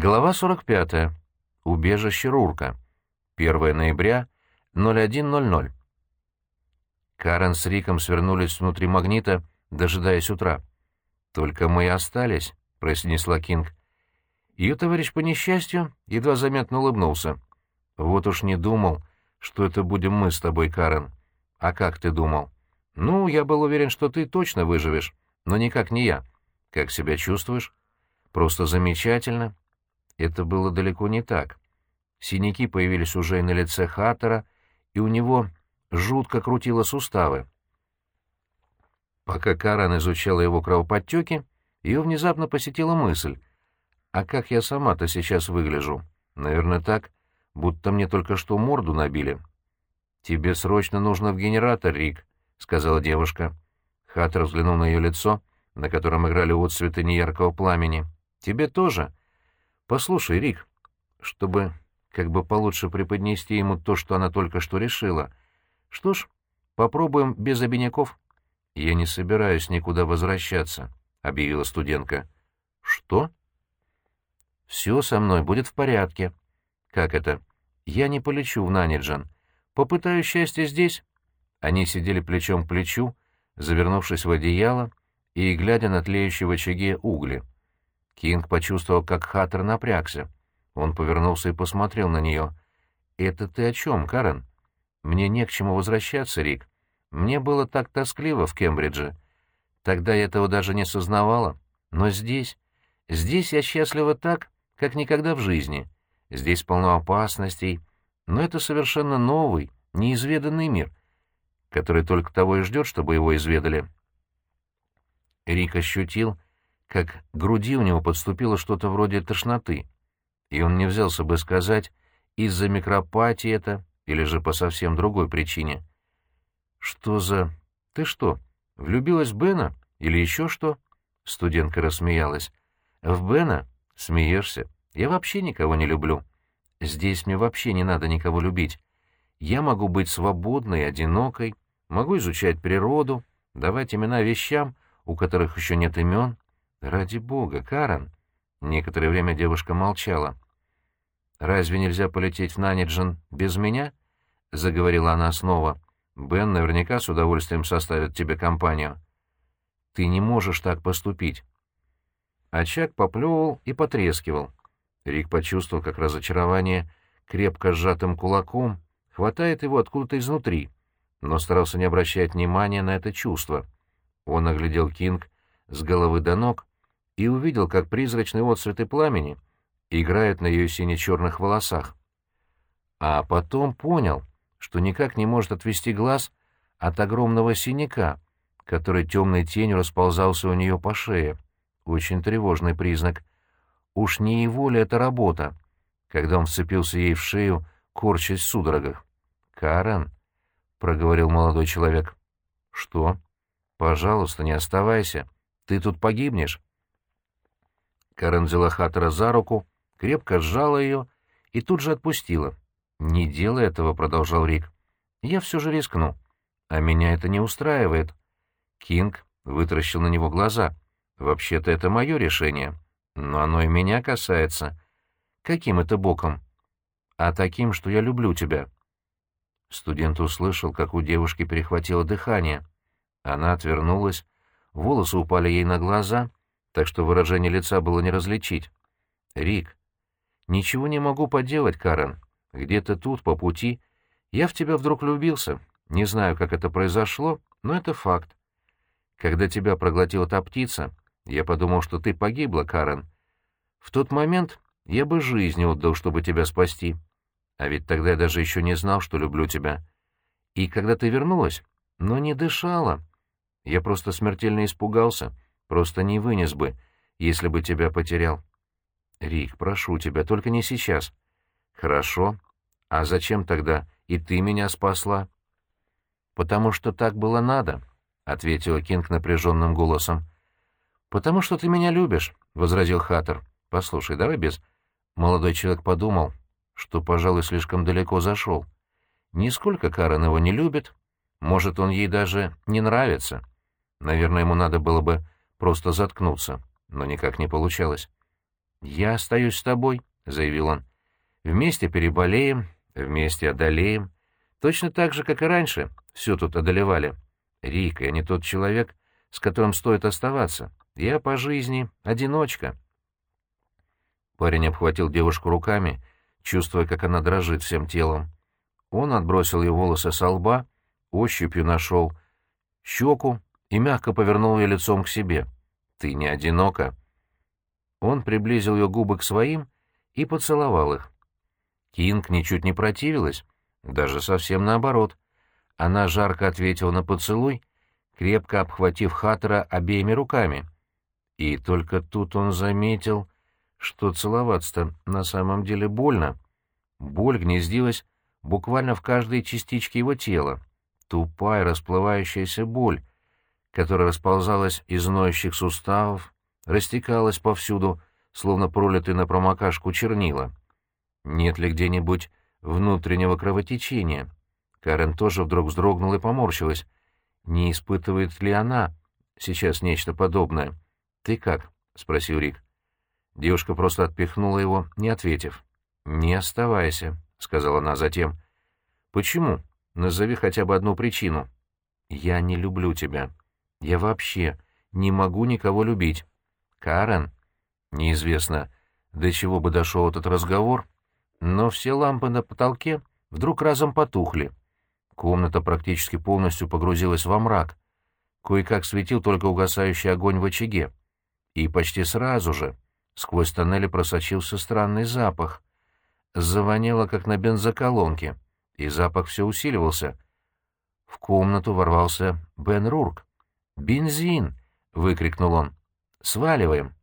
Глава 45. Убежище Рурка. 1 ноября, 01.00. Карен с Риком свернулись внутри магнита, дожидаясь утра. «Только мы и остались», — произнесла Кинг. Ее товарищ по несчастью едва заметно улыбнулся. «Вот уж не думал, что это будем мы с тобой, Карен. А как ты думал?» «Ну, я был уверен, что ты точно выживешь, но никак не я. Как себя чувствуешь?» «Просто замечательно», это было далеко не так. Синяки появились уже и на лице Хаттера, и у него жутко крутило суставы. Пока Карен изучала его кровоподтеки, ее внезапно посетила мысль. «А как я сама-то сейчас выгляжу? Наверное, так, будто мне только что морду набили». «Тебе срочно нужно в генератор, Рик», — сказала девушка. Хаттер взглянул на ее лицо, на котором играли отцветы неяркого пламени. «Тебе тоже?» «Послушай, Рик, чтобы как бы получше преподнести ему то, что она только что решила. Что ж, попробуем без обиняков». «Я не собираюсь никуда возвращаться», — объявила студентка. «Что?» «Все со мной будет в порядке». «Как это?» «Я не полечу в Наниджан. Попытаю счастье здесь». Они сидели плечом к плечу, завернувшись в одеяло и глядя на тлеющие в очаге угли. Кинг почувствовал, как Хаттер напрягся. Он повернулся и посмотрел на нее. «Это ты о чем, Карен?» «Мне не к чему возвращаться, Рик. Мне было так тоскливо в Кембридже. Тогда я этого даже не сознавала. Но здесь... Здесь я счастлива так, как никогда в жизни. Здесь полно опасностей. Но это совершенно новый, неизведанный мир, который только того и ждет, чтобы его изведали». Рик ощутил, как груди у него подступило что-то вроде тошноты, и он не взялся бы сказать, из-за микропатии это или же по совсем другой причине. «Что за... Ты что, влюбилась в Бена? Или еще что?» Студентка рассмеялась. «В Бена? Смеешься? Я вообще никого не люблю. Здесь мне вообще не надо никого любить. Я могу быть свободной, одинокой, могу изучать природу, давать имена вещам, у которых еще нет имен. «Ради бога, Карен!» Некоторое время девушка молчала. «Разве нельзя полететь в Наниджен без меня?» — заговорила она снова. «Бен наверняка с удовольствием составит тебе компанию». «Ты не можешь так поступить». Очаг поплевывал и потрескивал. Рик почувствовал, как разочарование крепко сжатым кулаком хватает его откуда-то изнутри, но старался не обращать внимания на это чувство. Он оглядел Кинг с головы до ног и увидел, как призрачные отцветы пламени играют на ее сине-черных волосах. А потом понял, что никак не может отвести глаз от огромного синяка, который темной тенью расползался у нее по шее. Очень тревожный признак. Уж не его ли это работа, когда он вцепился ей в шею, корчась в судорогах. «Карен», — проговорил молодой человек. «Что? Пожалуйста, не оставайся. Ты тут погибнешь». Карен взяла Хаттера за руку, крепко сжала ее и тут же отпустила. «Не делай этого», — продолжал Рик. «Я все же рискну. А меня это не устраивает». Кинг вытаращил на него глаза. «Вообще-то это мое решение. Но оно и меня касается. Каким это боком?» «А таким, что я люблю тебя». Студент услышал, как у девушки перехватило дыхание. Она отвернулась, волосы упали ей на глаза, так что выражение лица было не различить. «Рик, ничего не могу поделать, Карен. Где-то тут, по пути, я в тебя вдруг влюбился. Не знаю, как это произошло, но это факт. Когда тебя проглотила та птица, я подумал, что ты погибла, Карен. В тот момент я бы жизнь отдал, чтобы тебя спасти. А ведь тогда я даже еще не знал, что люблю тебя. И когда ты вернулась, но не дышала. Я просто смертельно испугался» Просто не вынес бы, если бы тебя потерял. Рик, прошу тебя, только не сейчас. Хорошо. А зачем тогда и ты меня спасла? Потому что так было надо, — ответила Кинг напряженным голосом. Потому что ты меня любишь, — возразил Хаттер. Послушай, давай без... Молодой человек подумал, что, пожалуй, слишком далеко зашел. Нисколько Карен его не любит. Может, он ей даже не нравится. Наверное, ему надо было бы просто заткнуться, но никак не получалось. «Я остаюсь с тобой», — заявил он. «Вместе переболеем, вместе одолеем. Точно так же, как и раньше, все тут одолевали. Рик, я не тот человек, с которым стоит оставаться. Я по жизни одиночка». Парень обхватил девушку руками, чувствуя, как она дрожит всем телом. Он отбросил ее волосы со лба, ощупью нашел щеку и мягко повернул ее лицом к себе. «Ты не одинока». Он приблизил ее губы к своим и поцеловал их. Кинг ничуть не противилась, даже совсем наоборот. Она жарко ответила на поцелуй, крепко обхватив Хаттера обеими руками. И только тут он заметил, что целоваться-то на самом деле больно. Боль гнездилась буквально в каждой частичке его тела. Тупая расплывающаяся боль, которая расползалась из ноющих суставов, растекалась повсюду, словно пролитые на промокашку чернила. Нет ли где-нибудь внутреннего кровотечения? Карен тоже вдруг вздрогнула и поморщилась. Не испытывает ли она сейчас нечто подобное? «Ты как?» — спросил Рик. Девушка просто отпихнула его, не ответив. «Не оставайся», — сказала она затем. «Почему? Назови хотя бы одну причину». «Я не люблю тебя. Я вообще не могу никого любить. Карен?» Неизвестно, до чего бы дошел этот разговор, но все лампы на потолке вдруг разом потухли. Комната практически полностью погрузилась во мрак. Кое-как светил только угасающий огонь в очаге. И почти сразу же сквозь тоннели просочился странный запах. Завоняло, как на бензоколонке, и запах все усиливался. В комнату ворвался Бен Рурк. «Бензин!» — выкрикнул он. «Сваливаем!»